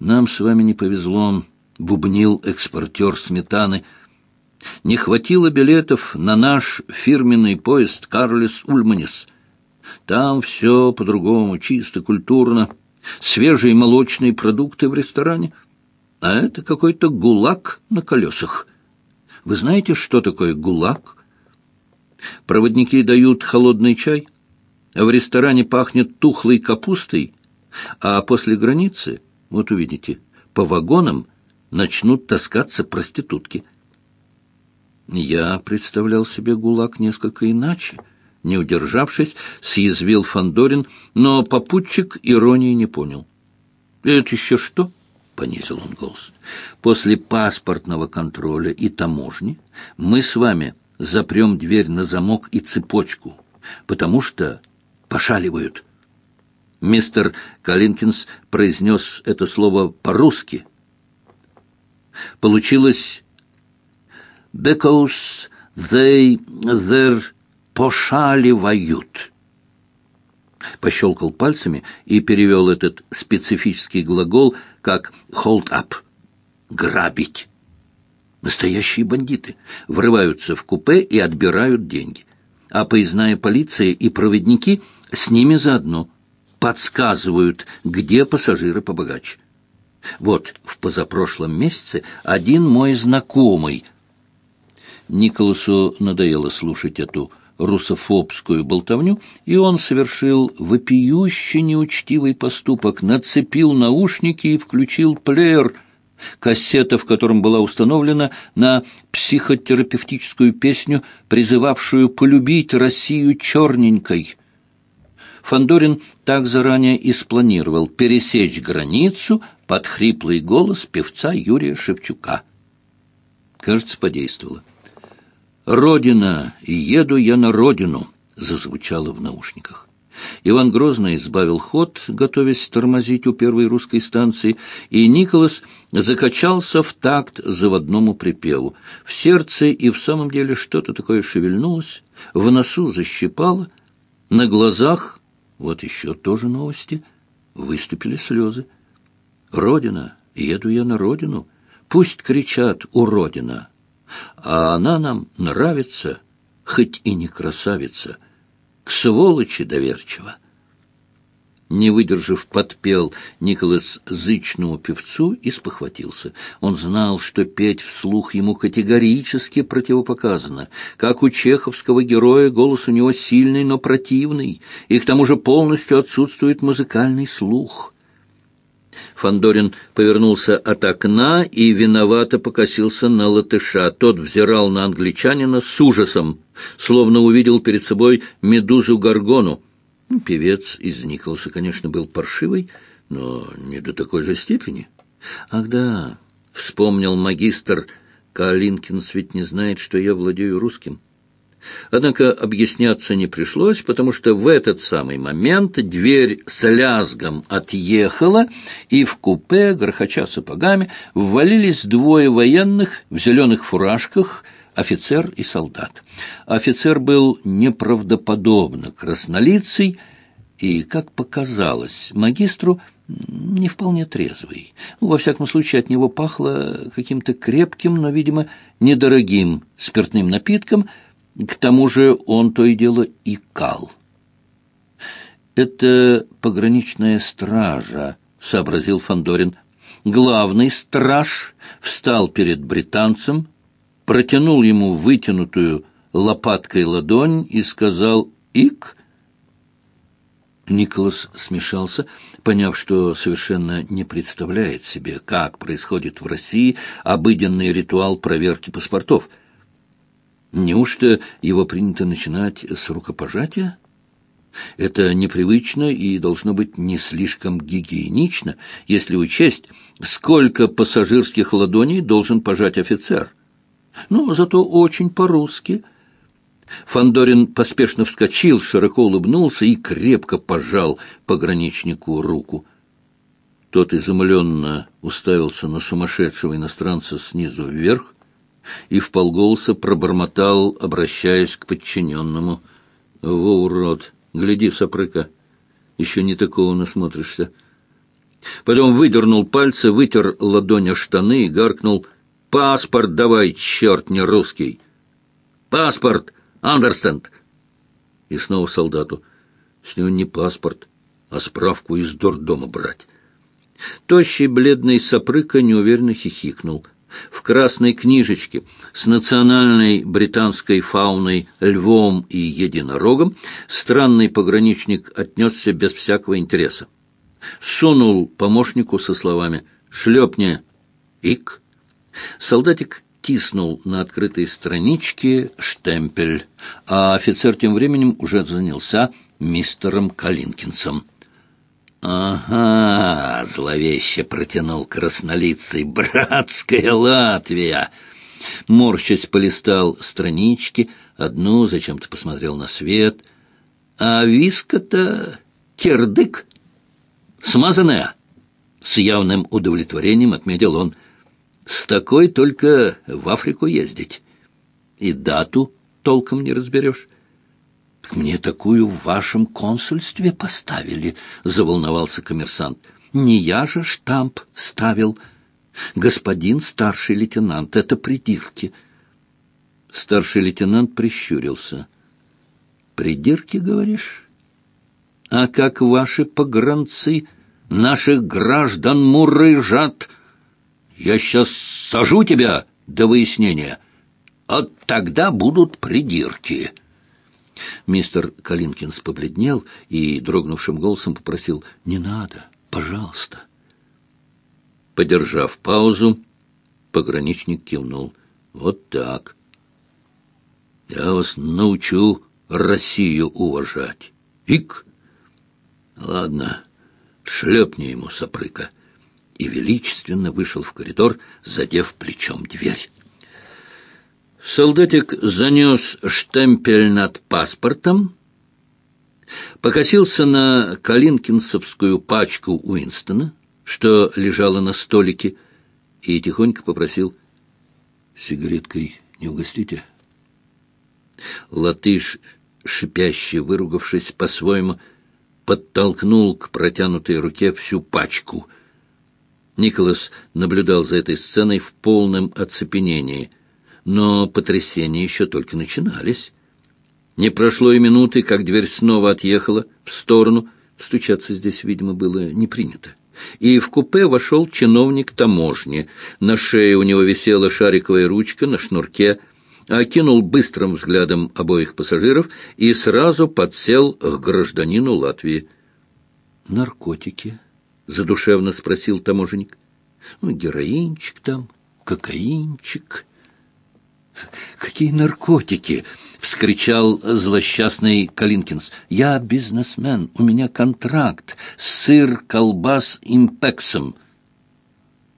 Нам с вами не повезло, — бубнил экспортер сметаны. Не хватило билетов на наш фирменный поезд «Карлес Ульманис». Там все по-другому, чисто, культурно. Свежие молочные продукты в ресторане. А это какой-то гулаг на колесах. Вы знаете, что такое гулаг? Проводники дают холодный чай, а в ресторане пахнет тухлой капустой, а после границы, вот увидите, по вагонам начнут таскаться проститутки. Я представлял себе гулаг несколько иначе. Не удержавшись, съязвил Фандорин, но попутчик иронии не понял. «Это еще что?» — понизил он голос. «После паспортного контроля и таможни мы с вами запрем дверь на замок и цепочку, потому что пошаливают». Мистер Калинкинс произнес это слово по-русски. Получилось «because they there пошаливают». Пощелкал пальцами и перевел этот специфический глагол как «hold up» — «грабить». Настоящие бандиты врываются в купе и отбирают деньги. А поездная полиция и проводники с ними заодно подсказывают, где пассажиры побогаче. Вот в позапрошлом месяце один мой знакомый... Николасу надоело слушать эту русофобскую болтовню, и он совершил вопиюще неучтивый поступок, нацепил наушники и включил плеер, кассета, в котором была установлена на психотерапевтическую песню, призывавшую полюбить Россию черненькой. Фандорин так заранее и спланировал пересечь границу под хриплый голос певца Юрия Шевчука. Кажется, подействовало. «Родина, еду я на родину!» — зазвучало в наушниках. Иван Грозный избавил ход, готовясь тормозить у первой русской станции, и Николас закачался в такт заводному припеву. В сердце и в самом деле что-то такое шевельнулось, в носу защипало, на глазах, вот еще тоже новости, выступили слезы. «Родина, еду я на родину, пусть кричат «У Родина!» а она нам нравится, хоть и не красавица, к сволочи доверчиво. Не выдержав, подпел Николас зычному певцу и спохватился. Он знал, что петь вслух ему категорически противопоказано. Как у чеховского героя голос у него сильный, но противный, и к тому же полностью отсутствует музыкальный слух. Фандорин повернулся от окна и виновато покосился на латыша. Тот взирал на англичанина с ужасом, словно увидел перед собой медузу Гаргону. Ну, певец из Николаса, конечно, был паршивый, но не до такой же степени. Ах да, вспомнил магистр, Калинкинс ведь не знает, что я владею русским. Однако объясняться не пришлось, потому что в этот самый момент дверь с лязгом отъехала, и в купе, грохоча сапогами, ввалились двое военных в зеленых фуражках, офицер и солдат. Офицер был неправдоподобно краснолицый и, как показалось магистру, не вполне трезвый. Во всяком случае, от него пахло каким-то крепким, но, видимо, недорогим спиртным напитком – к тому же он то и дело икал. «Это пограничная стража», — сообразил Фандорин. Главный страж встал перед британцем, протянул ему вытянутую лопаткой ладонь и сказал «Ик». Николас смешался, поняв, что совершенно не представляет себе, как происходит в России обыденный ритуал проверки паспортов — Неужто его принято начинать с рукопожатия? Это непривычно и должно быть не слишком гигиенично, если учесть, сколько пассажирских ладоней должен пожать офицер. Но зато очень по-русски. Фандорин поспешно вскочил, широко улыбнулся и крепко пожал пограничнику руку. Тот изумленно уставился на сумасшедшего иностранца снизу вверх, и вполголоса пробормотал, обращаясь к подчиненному. «Во, урод! Гляди, сопрыка! Еще не такого насмотришься!» Потом выдернул пальцы, вытер ладонь о штаны и гаркнул «Паспорт давай, черт не русский!» «Паспорт! Андерстенд!» И снова солдату. С него не паспорт, а справку из дурдома брать. Тощий бледный сопрыка неуверенно хихикнул. В красной книжечке с национальной британской фауной львом и единорогом странный пограничник отнесся без всякого интереса. Сунул помощнику со словами «Шлепни!» «Ик!» Солдатик тиснул на открытой страничке штемпель, а офицер тем временем уже занялся мистером Калинкинсом. «Ага!» — зловеще протянул краснолицый. «Братская Латвия!» Морщась полистал странички, одну зачем-то посмотрел на свет. «А виска-то кирдык, смазанная!» С явным удовлетворением отметил он. «С такой только в Африку ездить. И дату толком не разберешь». Так мне такую в вашем консульстве поставили, — заволновался коммерсант. Не я же штамп ставил. Господин старший лейтенант, это придирки. Старший лейтенант прищурился. Придирки, говоришь? А как ваши погранцы наших граждан мурыжат? Я сейчас сажу тебя до выяснения. А тогда будут придирки. Мистер Калинкинс побледнел и дрогнувшим голосом попросил «Не надо, пожалуйста». Подержав паузу, пограничник кивнул. «Вот так. Я вас научу Россию уважать. Ик! Ладно, шлепни ему, сопрыка». И величественно вышел в коридор, задев плечом дверь. Солдатик занес штемпель над паспортом, покосился на калинкинсовскую пачку Уинстона, что лежала на столике, и тихонько попросил «Сигареткой не угостите?» Латыш, шипяще выругавшись по-своему, подтолкнул к протянутой руке всю пачку. Николас наблюдал за этой сценой в полном оцепенении — но потрясения еще только начинались. Не прошло и минуты, как дверь снова отъехала в сторону. Стучаться здесь, видимо, было не принято. И в купе вошел чиновник таможни. На шее у него висела шариковая ручка на шнурке, окинул быстрым взглядом обоих пассажиров и сразу подсел к гражданину Латвии. «Наркотики?» — задушевно спросил таможенник. «Ну, героинчик там, кокаинчик». «Какие наркотики!» — вскричал злосчастный Калинкинс. «Я бизнесмен, у меня контракт, сыр, колбас, импексом.